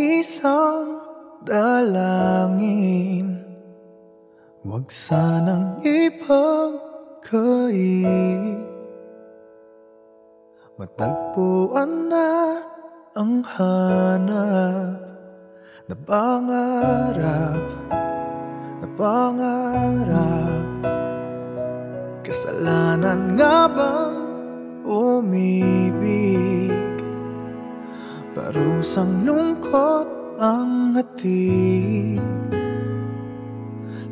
isang dalangin. Huwag sanang ipagkait Matagpuan na ang hanap Na pangarap Na pangarap. Kasalanan nga bang umibig Parusang lungkot ang hatid.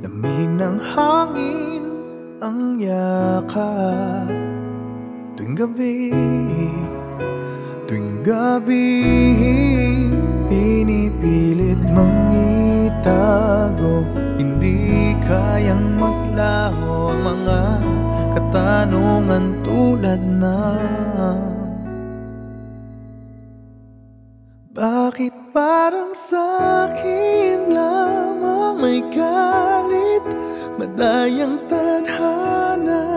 Lamig ng hangin ang yakap. Tuwing gabi, tuwing gabi Pinipilit mang itago. Hindi kayang maglaho ang mga katanungan tulad na Bakit parang sa'kin lamang may galit? Madayang tadhana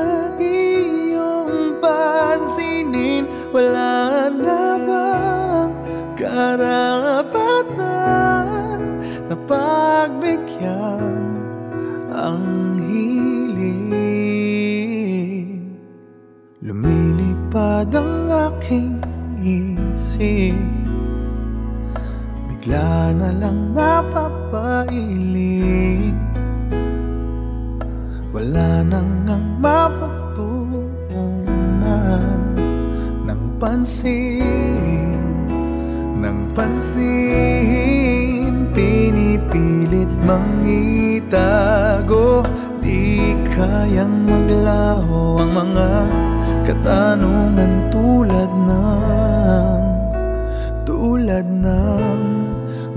Wala na bang karapatan Na pagbigyan ang hiling Lumilipad ang aking isip Bigla na lang napapailing. Wala nang ang mapagtuunan pansin Nang pansin. Pinipilit mang itago Di kayang maglaho ang mga katanungan tulad ng Tulad ng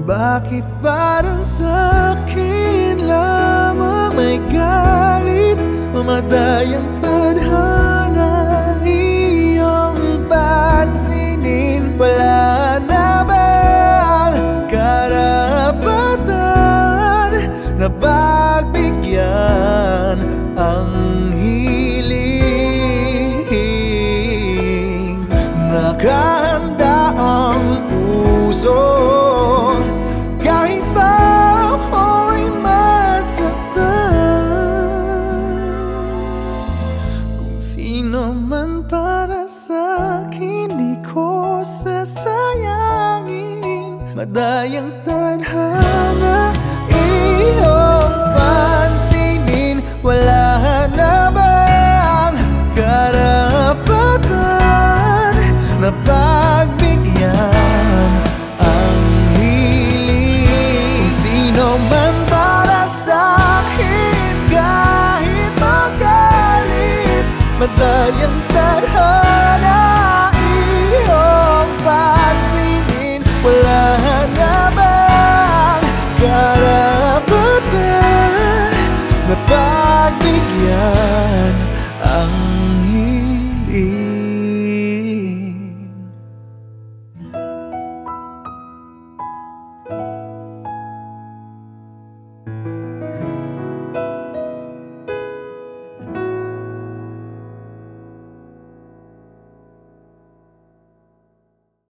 Bakit parang sa'kin lamang may galit? O madayang pagbigyan ang hiling? Nakahanda sino man para sa'kin di ko sasayangin. Madayang tadhana iyong Madayang tadhana iyong pansinin. Wala na bang karapatan na ang